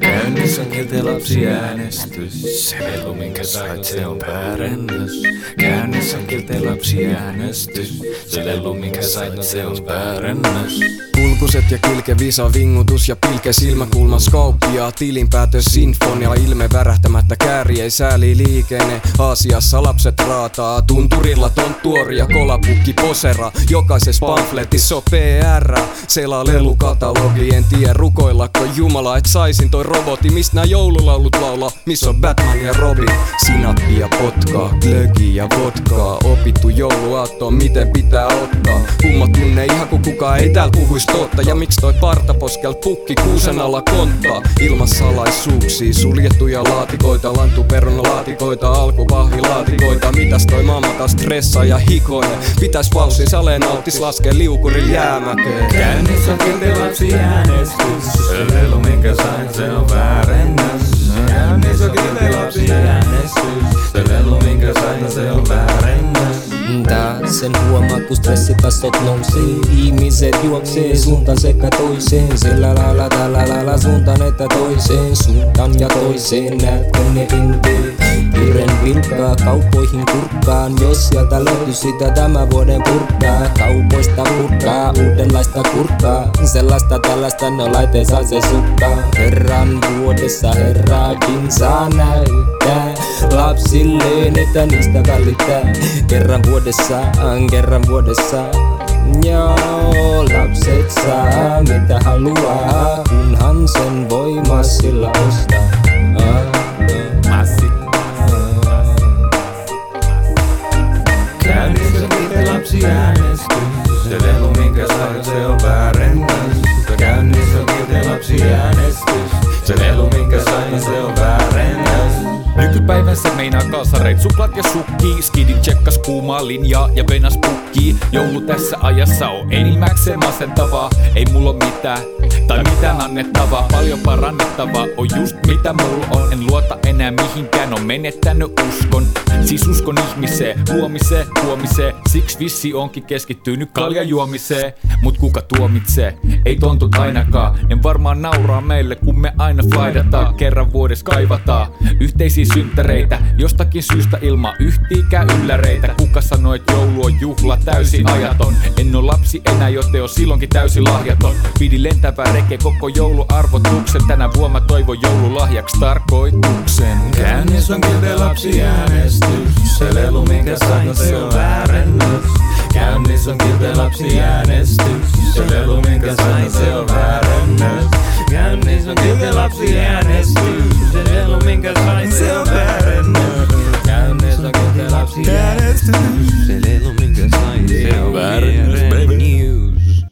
Käynnissä on kilti lapsiäänestys. Se velu, minkä sait, se on väärennös. Käynnissä on lapsiäänestys. Se lelu, minkä sait, se on väärennös. Kulkuset ja kilke, visa, vingutus ja pilke, silmäkulma, skauppia, tilinpäätös, sinfonia, ilme värähtämättä kääri, ei sääli liikenne. Aasiassa lapset raataa, tunturilla tonttuori ja kolapukki posera. Jokaisessa pamfletissa on PR, selaa lelukatalogi, en tiedä rukoillako Jumala, et saisin toi roboti, mistä nää joululaulut laulaa, missä on Batman ja Robin. Sinappia, potkaa, glögi ja vodkaa, opittu jouluaatto, miten pitää ottaa. Kumma kukaan ei täällä puhuis totta, ja miksi toi partaposkel pukki kuusen alla konttaa. Ilman salaisuuksia, suljettuja laatikoita, lantuperunalaatikoita, alkupahvilaatikoita. Mitäs toi mamma taas stressaa ja hikoilee? Pitäis paussin saleen nauttis laskee liukurin jäämäkeen. Käynnissä on kilti lapsiäänestys. Se lelu, minkä sain, se on kilti lapsiäänestys. Se lelu, minkä sain, se on väärennös. Taas sen huomaa kun stressitasot nousee. Ihmiset juoksee suuntaan sekä toiseen. Sillä lailla tällä lailla suuntaan että toiseen Suuntaan ja toiseen. Näetkö ne enteet Kiren vilkkaa kauppoihin kurkkaan. Jos sieltä löytyy sitä tämän vuoden purkkaa uudenlaista kurkkaa. Sellaista tällaista no laiteessa se sukkaa. Kerran vuodessa herrakin saa näyttää. Lapsilleen että niistä välittää Kerran vuodessaan, kerran vuodessaan Joo, lapset saa mitä haluaa Kunhan sen voi massilla ostaa Nykypäivässä meinaa kalsareet, suplat ja sukki Skidin tsekkas kuumaa linjaa ja venas pukkii. Joulu tässä ajassa on enimmäkseen masentavaa. Ei mulla oo mitään, tai mitään annettavaa. Paljon parannettavaa on just mitä mulla on. En luota enää mihinkään, on menettänyt uskon. Siis uskon ihmiseen, luomiseen, huomiseen Siksi vissi onkin keskittynyt kalja juomiseen. Mut kuka tuomitsee? Ei tontut ainakaan. Ne varmaan nauraa meille, kun me aina flydataan Kerran vuodessa kaivataan. Yhteisiä synttäreitä Jostakin syystä ilman yhtiikään ylläreitä Kuka sanoi, että joulu on juhla täysin ajaton En oo lapsi enää, joten on silloinkin täysin lahjaton Pidi lentävää reke koko jouluarvotuksen Tänä vuonna toivon joululahjaksi tarkoituksen Käynnissä on kilti lapsiäänestys. Se lelu, minkä sain, se on väärennös. Käynnissä on kilti lapsiäänestys. Se lelu, minkä sain, se on väärennös. Käynnissä on kilti lapsiäänestys.